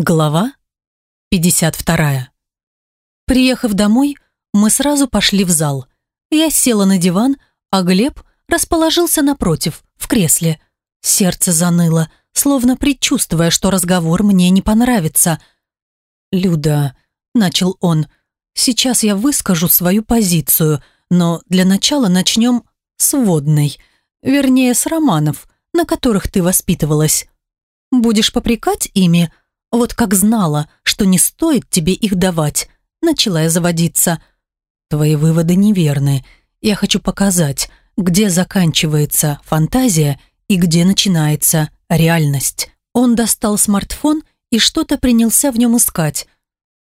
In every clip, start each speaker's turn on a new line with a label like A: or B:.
A: Глава 52. Приехав домой, мы сразу пошли в зал. Я села на диван, а Глеб расположился напротив, в кресле. Сердце заныло, словно предчувствуя, что разговор мне не понравится. «Люда», — начал он, — «сейчас я выскажу свою позицию, но для начала начнем с водной, вернее, с романов, на которых ты воспитывалась. Будешь попрекать ими?» Вот как знала, что не стоит тебе их давать, начала я заводиться. Твои выводы неверны. Я хочу показать, где заканчивается фантазия и где начинается реальность. Он достал смартфон и что-то принялся в нем искать.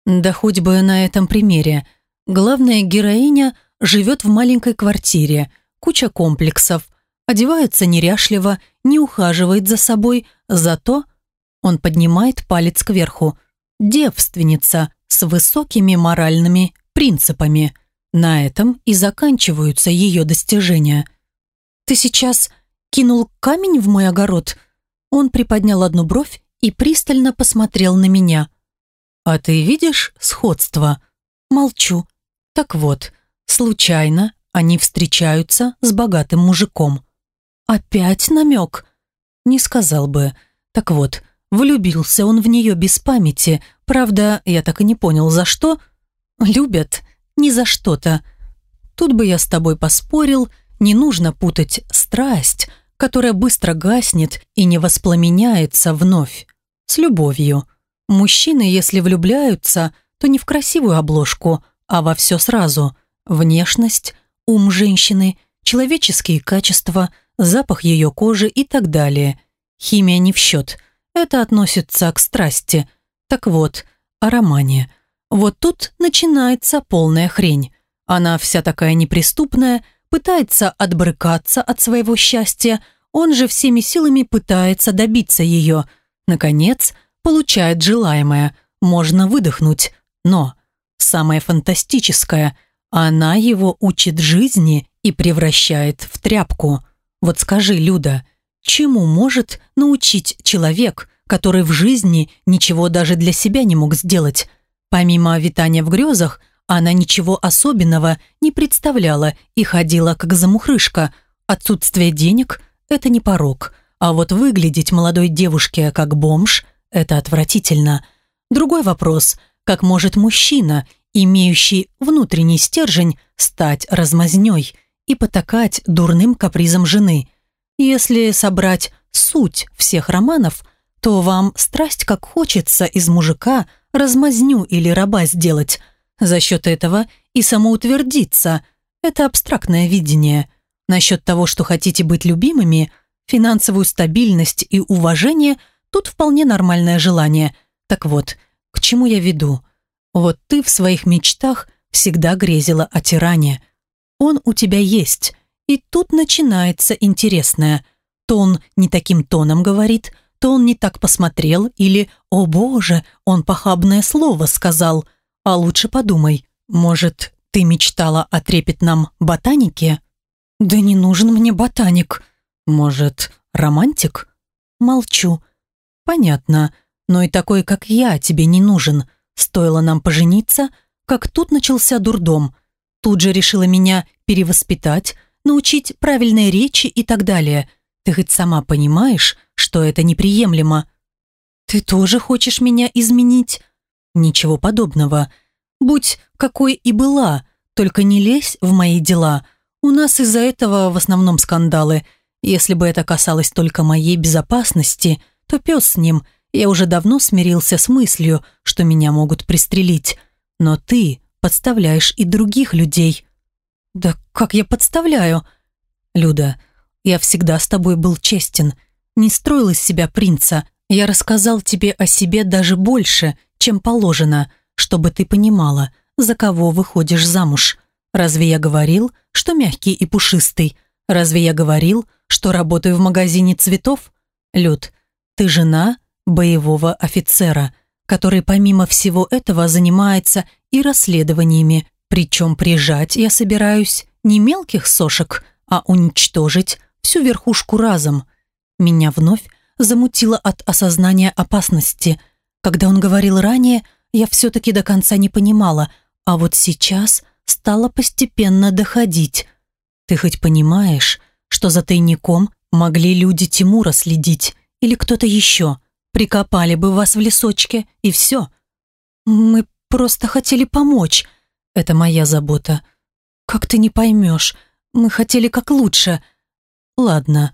A: Да хоть бы на этом примере. Главная героиня живет в маленькой квартире, куча комплексов, одевается неряшливо, не ухаживает за собой, зато он поднимает палец кверху. Девственница с высокими моральными принципами. На этом и заканчиваются ее достижения. «Ты сейчас кинул камень в мой огород?» Он приподнял одну бровь и пристально посмотрел на меня. «А ты видишь сходство?» Молчу. Так вот, случайно они встречаются с богатым мужиком. «Опять намек?» Не сказал бы. Так вот, Влюбился он в нее без памяти. Правда, я так и не понял, за что. Любят не за что-то. Тут бы я с тобой поспорил, не нужно путать страсть, которая быстро гаснет и не воспламеняется вновь, с любовью. Мужчины, если влюбляются, то не в красивую обложку, а во все сразу. Внешность, ум женщины, человеческие качества, запах ее кожи и так далее. Химия не в счет – это относится к страсти. Так вот, о романе. Вот тут начинается полная хрень. Она вся такая неприступная, пытается отбрыкаться от своего счастья, он же всеми силами пытается добиться ее. Наконец, получает желаемое, можно выдохнуть. Но самое фантастическое, она его учит жизни и превращает в тряпку. Вот скажи, Люда, Чему может научить человек, который в жизни ничего даже для себя не мог сделать? Помимо витания в грезах, она ничего особенного не представляла и ходила как замухрышка. Отсутствие денег – это не порог, а вот выглядеть молодой девушке как бомж – это отвратительно. Другой вопрос – как может мужчина, имеющий внутренний стержень, стать размазнёй и потакать дурным капризом жены – если собрать суть всех романов, то вам страсть как хочется из мужика размазню или раба сделать. За счет этого и самоутвердиться. Это абстрактное видение. Насчет того, что хотите быть любимыми, финансовую стабильность и уважение – тут вполне нормальное желание. Так вот, к чему я веду? Вот ты в своих мечтах всегда грезила о тиране. Он у тебя есть – и тут начинается интересное. То он не таким тоном говорит, то он не так посмотрел, или «О боже, он похабное слово сказал». А лучше подумай, может, ты мечтала о трепетном ботанике? Да не нужен мне ботаник. Может, романтик? Молчу. Понятно, но и такой, как я, тебе не нужен. Стоило нам пожениться, как тут начался дурдом. Тут же решила меня перевоспитать, научить правильной речи и так далее. Ты хоть сама понимаешь, что это неприемлемо? Ты тоже хочешь меня изменить? Ничего подобного. Будь какой и была, только не лезь в мои дела. У нас из-за этого в основном скандалы. Если бы это касалось только моей безопасности, то пес с ним. Я уже давно смирился с мыслью, что меня могут пристрелить. Но ты подставляешь и других людей. «Да как я подставляю?» «Люда, я всегда с тобой был честен, не строил из себя принца. Я рассказал тебе о себе даже больше, чем положено, чтобы ты понимала, за кого выходишь замуж. Разве я говорил, что мягкий и пушистый? Разве я говорил, что работаю в магазине цветов? Люд, ты жена боевого офицера, который помимо всего этого занимается и расследованиями, причем прижать я собираюсь не мелких сошек, а уничтожить всю верхушку разом. Меня вновь замутило от осознания опасности. Когда он говорил ранее, я все-таки до конца не понимала, а вот сейчас стало постепенно доходить. Ты хоть понимаешь, что за тайником могли люди Тимура следить или кто-то еще? Прикопали бы вас в лесочке, и все. Мы просто хотели помочь. Это моя забота. Как ты не поймешь? Мы хотели как лучше. Ладно,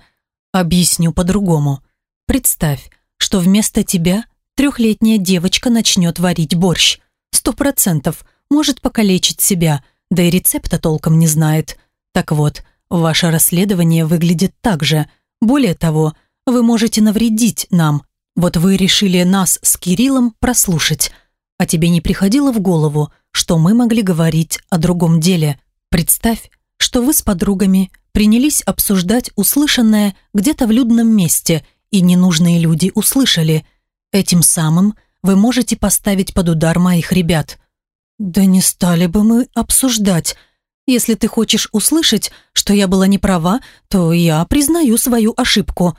A: объясню по-другому. Представь, что вместо тебя трехлетняя девочка начнет варить борщ. Сто процентов может покалечить себя, да и рецепта толком не знает. Так вот, ваше расследование выглядит так же. Более того, вы можете навредить нам. Вот вы решили нас с Кириллом прослушать. А тебе не приходило в голову, что мы могли говорить о другом деле? Представь, что вы с подругами принялись обсуждать услышанное где-то в людном месте, и ненужные люди услышали. Этим самым вы можете поставить под удар моих ребят. Да не стали бы мы обсуждать. Если ты хочешь услышать, что я была не права, то я признаю свою ошибку.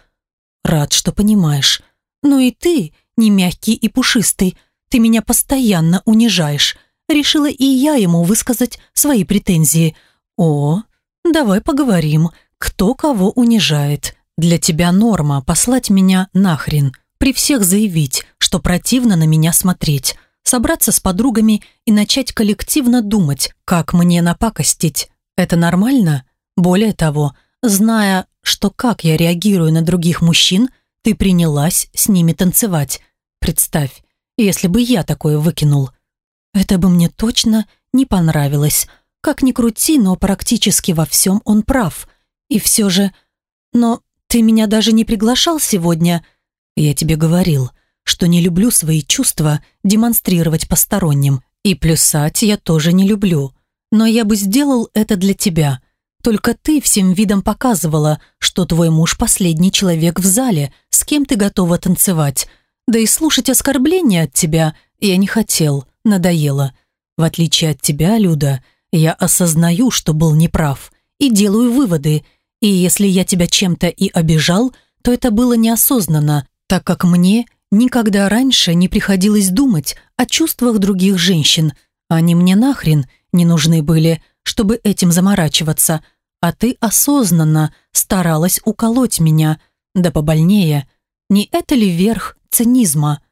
A: Рад, что понимаешь. Но и ты не мягкий и пушистый. Ты меня постоянно унижаешь. Решила и я ему высказать свои претензии. О, давай поговорим, кто кого унижает. Для тебя норма послать меня нахрен при всех заявить, что противно на меня смотреть, собраться с подругами и начать коллективно думать, как мне напакостить. Это нормально? Более того, зная, что как я реагирую на других мужчин, ты принялась с ними танцевать. Представь, если бы я такое выкинул. Это бы мне точно не понравилось. Как ни крути, но практически во всем он прав. И все же... Но ты меня даже не приглашал сегодня, я тебе говорил, что не люблю свои чувства демонстрировать посторонним. И плюсать я тоже не люблю. Но я бы сделал это для тебя. Только ты всем видом показывала, что твой муж последний человек в зале, с кем ты готова танцевать. Да и слушать оскорбления от тебя я не хотел, надоело. В отличие от тебя, Люда, я осознаю, что был неправ, и делаю выводы. И если я тебя чем-то и обижал, то это было неосознанно, так как мне никогда раньше не приходилось думать о чувствах других женщин. Они мне нахрен не нужны были, чтобы этим заморачиваться, а ты осознанно старалась уколоть меня, да побольнее. Не это ли верх цинизма?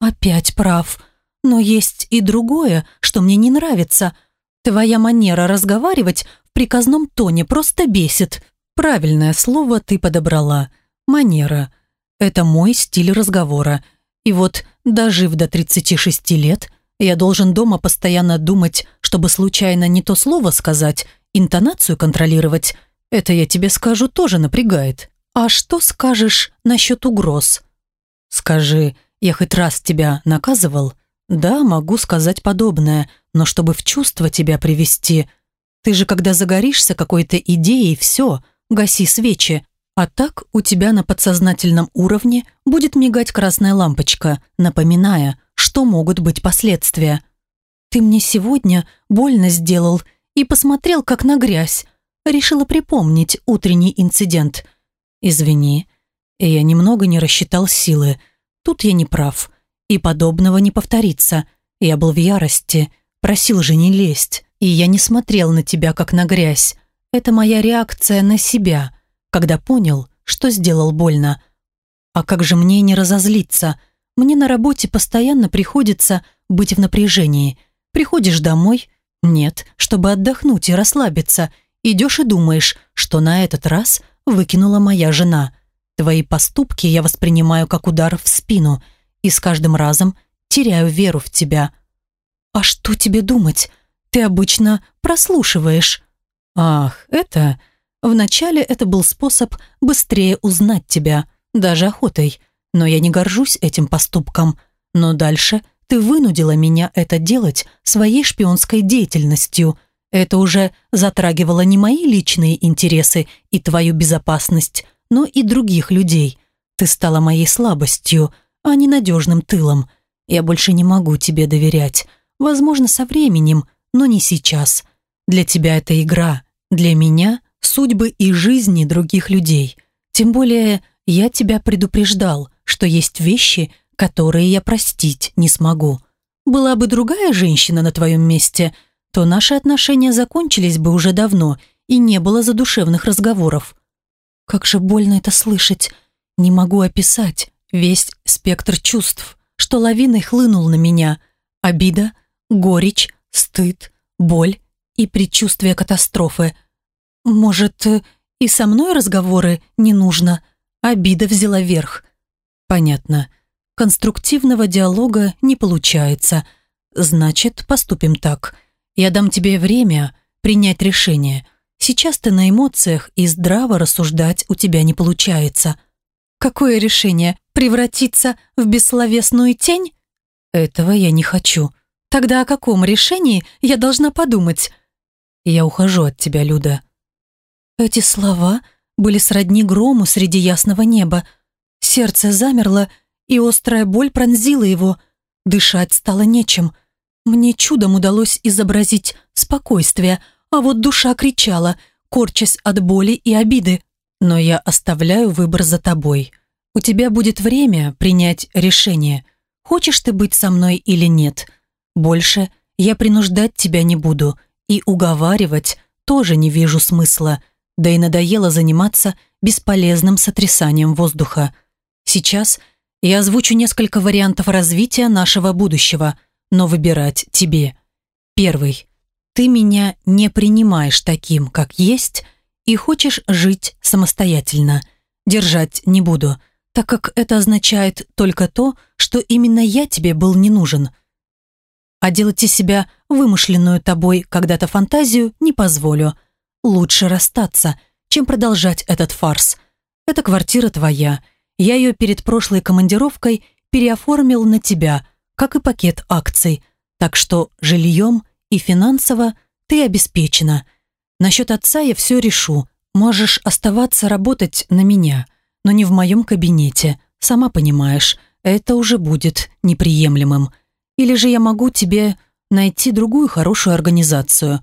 A: Опять прав. Но есть и другое, что мне не нравится. Твоя манера разговаривать в приказном тоне просто бесит. Правильное слово ты подобрала. Манера. Это мой стиль разговора. И вот, дожив до 36 лет, я должен дома постоянно думать, чтобы случайно не то слово сказать, интонацию контролировать. Это, я тебе скажу, тоже напрягает. А что скажешь насчет угроз? Скажи, я хоть раз тебя наказывал? Да, могу сказать подобное, но чтобы в чувство тебя привести. Ты же, когда загоришься какой-то идеей, все, гаси свечи. А так у тебя на подсознательном уровне будет мигать красная лампочка, напоминая, что могут быть последствия. Ты мне сегодня больно сделал и посмотрел как на грязь. Решила припомнить утренний инцидент. Извини, я немного не рассчитал силы. Тут я не прав. И подобного не повторится. Я был в ярости, просил же не лезть. И я не смотрел на тебя как на грязь. Это моя реакция на себя когда понял, что сделал больно. А как же мне не разозлиться? Мне на работе постоянно приходится быть в напряжении. Приходишь домой? Нет, чтобы отдохнуть и расслабиться. Идешь и думаешь, что на этот раз выкинула моя жена. Твои поступки я воспринимаю как удар в спину и с каждым разом теряю веру в тебя. А что тебе думать? Ты обычно прослушиваешь. Ах, это... Вначале это был способ быстрее узнать тебя, даже охотой. Но я не горжусь этим поступком. Но дальше ты вынудила меня это делать своей шпионской деятельностью. Это уже затрагивало не мои личные интересы и твою безопасность, но и других людей. Ты стала моей слабостью, а не надежным тылом. Я больше не могу тебе доверять. Возможно, со временем, но не сейчас. Для тебя это игра. Для меня судьбы и жизни других людей. Тем более я тебя предупреждал, что есть вещи, которые я простить не смогу. Была бы другая женщина на твоем месте, то наши отношения закончились бы уже давно и не было задушевных разговоров. Как же больно это слышать. Не могу описать весь спектр чувств, что лавиной хлынул на меня. Обида, горечь, стыд, боль и предчувствие катастрофы. Может, и со мной разговоры не нужно? Обида взяла верх. Понятно. Конструктивного диалога не получается. Значит, поступим так. Я дам тебе время принять решение. Сейчас ты на эмоциях, и здраво рассуждать у тебя не получается. Какое решение? Превратиться в бессловесную тень? Этого я не хочу. Тогда о каком решении я должна подумать? Я ухожу от тебя, Люда. Эти слова были сродни грому среди ясного неба. Сердце замерло, и острая боль пронзила его. Дышать стало нечем. Мне чудом удалось изобразить спокойствие, а вот душа кричала, корчась от боли и обиды. Но я оставляю выбор за тобой. У тебя будет время принять решение, хочешь ты быть со мной или нет. Больше я принуждать тебя не буду, и уговаривать тоже не вижу смысла, да и надоело заниматься бесполезным сотрясанием воздуха. Сейчас – я озвучу несколько вариантов развития нашего будущего, но выбирать тебе. Первый. Ты меня не принимаешь таким, как есть, и хочешь жить самостоятельно. Держать не буду, так как это означает только то, что именно я тебе был не нужен. А делать из себя вымышленную тобой когда-то фантазию не позволю. Лучше расстаться, чем продолжать этот фарс. Эта квартира твоя – я ее перед прошлой командировкой переоформил на тебя, как и пакет акций, так что жильем и финансово ты обеспечена. Насчет отца я все решу. Можешь оставаться работать на меня, но не в моем кабинете. Сама понимаешь, это уже будет неприемлемым. Или же я могу тебе найти другую хорошую организацию.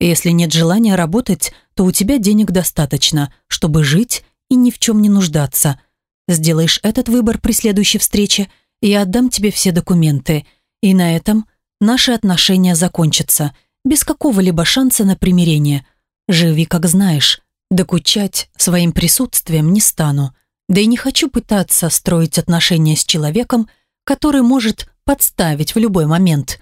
A: Если нет желания работать, то у тебя денег достаточно, чтобы жить и ни в чем не нуждаться. Сделаешь этот выбор при следующей встрече, я отдам тебе все документы, и на этом наши отношения закончатся, без какого-либо шанса на примирение. Живи, как знаешь. Докучать своим присутствием не стану, да и не хочу пытаться строить отношения с человеком, который может подставить в любой момент.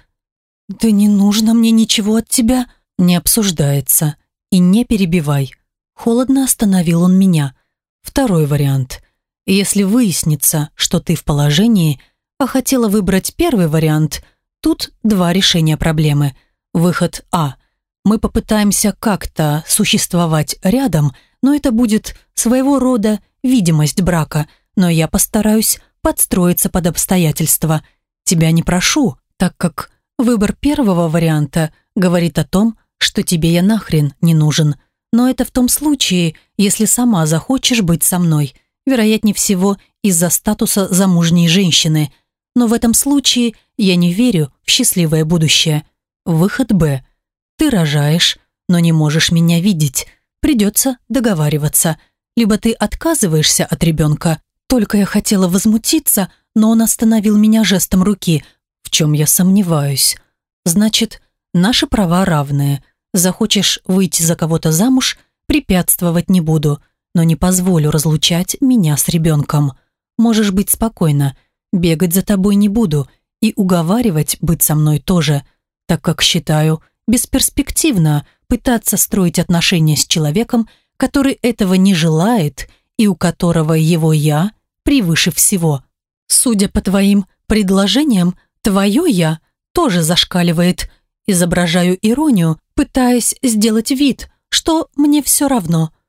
A: «Да не нужно мне ничего от тебя», не обсуждается. И не перебивай. Холодно остановил он меня. Второй вариант. Если выяснится, что ты в положении, а хотела выбрать первый вариант, тут два решения проблемы. Выход А. Мы попытаемся как-то существовать рядом, но это будет своего рода видимость брака, но я постараюсь подстроиться под обстоятельства. Тебя не прошу, так как выбор первого варианта говорит о том, что тебе я нахрен не нужен. Но это в том случае, если сама захочешь быть со мной – вероятнее всего, из-за статуса замужней женщины. Но в этом случае я не верю в счастливое будущее. Выход Б. Ты рожаешь, но не можешь меня видеть. Придется договариваться. Либо ты отказываешься от ребенка. Только я хотела возмутиться, но он остановил меня жестом руки, в чем я сомневаюсь. Значит, наши права равные. Захочешь выйти за кого-то замуж, препятствовать не буду – но не позволю разлучать меня с ребенком. Можешь быть спокойна, бегать за тобой не буду и уговаривать быть со мной тоже, так как считаю бесперспективно пытаться строить отношения с человеком, который этого не желает и у которого его «я» превыше всего. Судя по твоим предложениям, твое «я» тоже зашкаливает. Изображаю иронию, пытаясь сделать вид, что мне все равно –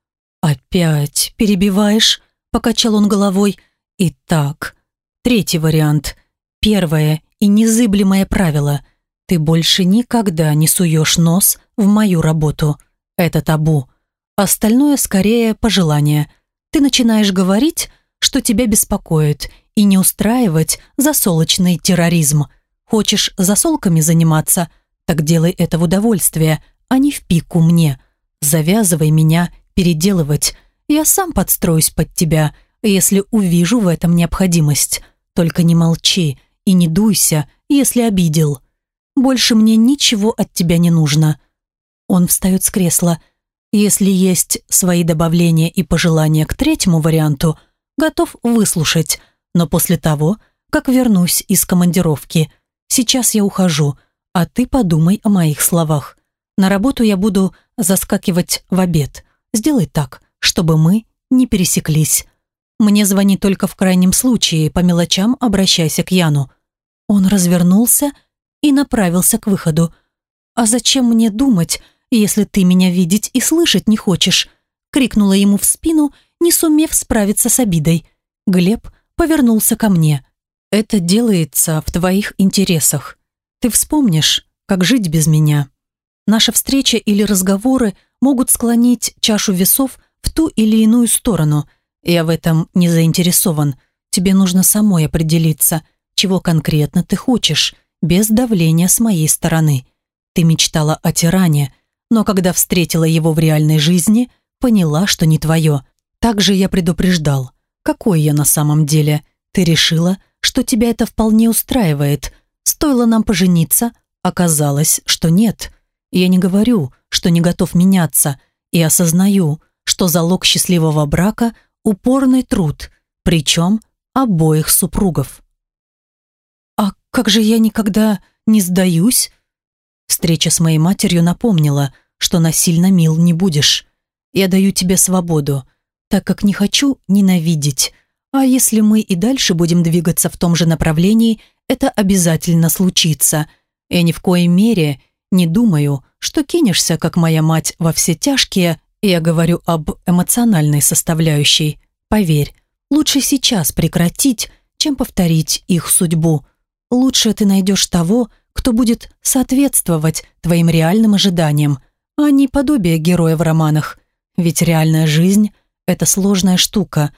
A: «Опять перебиваешь?» – покачал он головой. «Итак, третий вариант. Первое и незыблемое правило. Ты больше никогда не суешь нос в мою работу. Это табу. Остальное скорее пожелание. Ты начинаешь говорить, что тебя беспокоит, и не устраивать засолочный терроризм. Хочешь засолками заниматься? Так делай это в удовольствие, а не в пику мне. Завязывай меня переделывать. Я сам подстроюсь под тебя, если увижу в этом необходимость. Только не молчи и не дуйся, если обидел. Больше мне ничего от тебя не нужно». Он встает с кресла. Если есть свои добавления и пожелания к третьему варианту, готов выслушать, но после того, как вернусь из командировки. Сейчас я ухожу, а ты подумай о моих словах. На работу я буду заскакивать в обед. Сделай так, чтобы мы не пересеклись. Мне звони только в крайнем случае, по мелочам обращайся к Яну». Он развернулся и направился к выходу. «А зачем мне думать, если ты меня видеть и слышать не хочешь?» крикнула ему в спину, не сумев справиться с обидой. Глеб повернулся ко мне. «Это делается в твоих интересах. Ты вспомнишь, как жить без меня. Наша встреча или разговоры могут склонить чашу весов в ту или иную сторону. Я в этом не заинтересован. Тебе нужно самой определиться, чего конкретно ты хочешь, без давления с моей стороны. Ты мечтала о тиране, но когда встретила его в реальной жизни, поняла, что не твое. Также я предупреждал, какой я на самом деле. Ты решила, что тебя это вполне устраивает. Стоило нам пожениться, оказалось, что нет. Я не говорю, что не готов меняться, и осознаю, что залог счастливого брака – упорный труд, причем обоих супругов. «А как же я никогда не сдаюсь?» Встреча с моей матерью напомнила, что насильно мил не будешь. Я даю тебе свободу, так как не хочу ненавидеть. А если мы и дальше будем двигаться в том же направлении, это обязательно случится. Я ни в коей мере не думаю, что кинешься, как моя мать, во все тяжкие, я говорю об эмоциональной составляющей. Поверь, лучше сейчас прекратить, чем повторить их судьбу. Лучше ты найдешь того, кто будет соответствовать твоим реальным ожиданиям, а не подобие героя в романах. Ведь реальная жизнь – это сложная штука.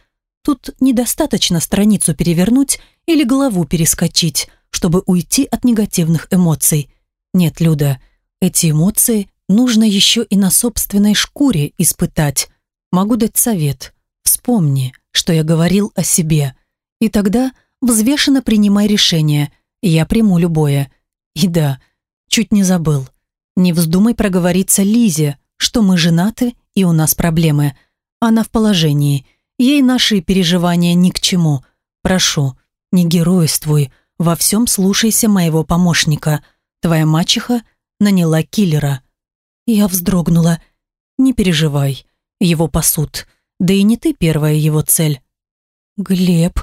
A: Тут недостаточно страницу перевернуть или голову перескочить, чтобы уйти от негативных эмоций. Нет, Люда, эти эмоции нужно еще и на собственной шкуре испытать. Могу дать совет. Вспомни, что я говорил о себе. И тогда взвешенно принимай решение. Я приму любое. И да, чуть не забыл. Не вздумай проговориться Лизе, что мы женаты и у нас проблемы. Она в положении. Ей наши переживания ни к чему. Прошу, не геройствуй, во всем слушайся моего помощника – Твоя мачеха наняла киллера». Я вздрогнула. «Не переживай, его пасут. Да и не ты первая его цель». «Глеб,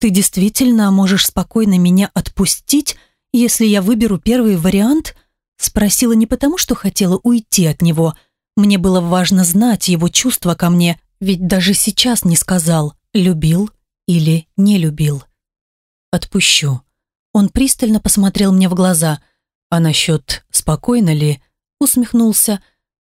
A: ты действительно можешь спокойно меня отпустить, если я выберу первый вариант?» Спросила не потому, что хотела уйти от него. Мне было важно знать его чувства ко мне, ведь даже сейчас не сказал, любил или не любил. «Отпущу». Он пристально посмотрел мне в глаза – а насчет спокойно ли, усмехнулся.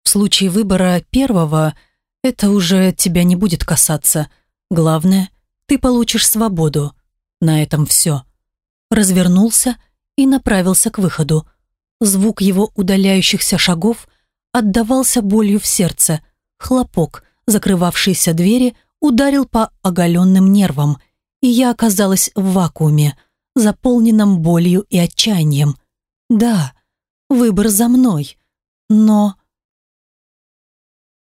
A: В случае выбора первого это уже тебя не будет касаться. Главное, ты получишь свободу. На этом все. Развернулся и направился к выходу. Звук его удаляющихся шагов отдавался болью в сердце. Хлопок, закрывавшийся двери, ударил по оголенным нервам, и я оказалась в вакууме, заполненном болью и отчаянием. Да, выбор за мной. Но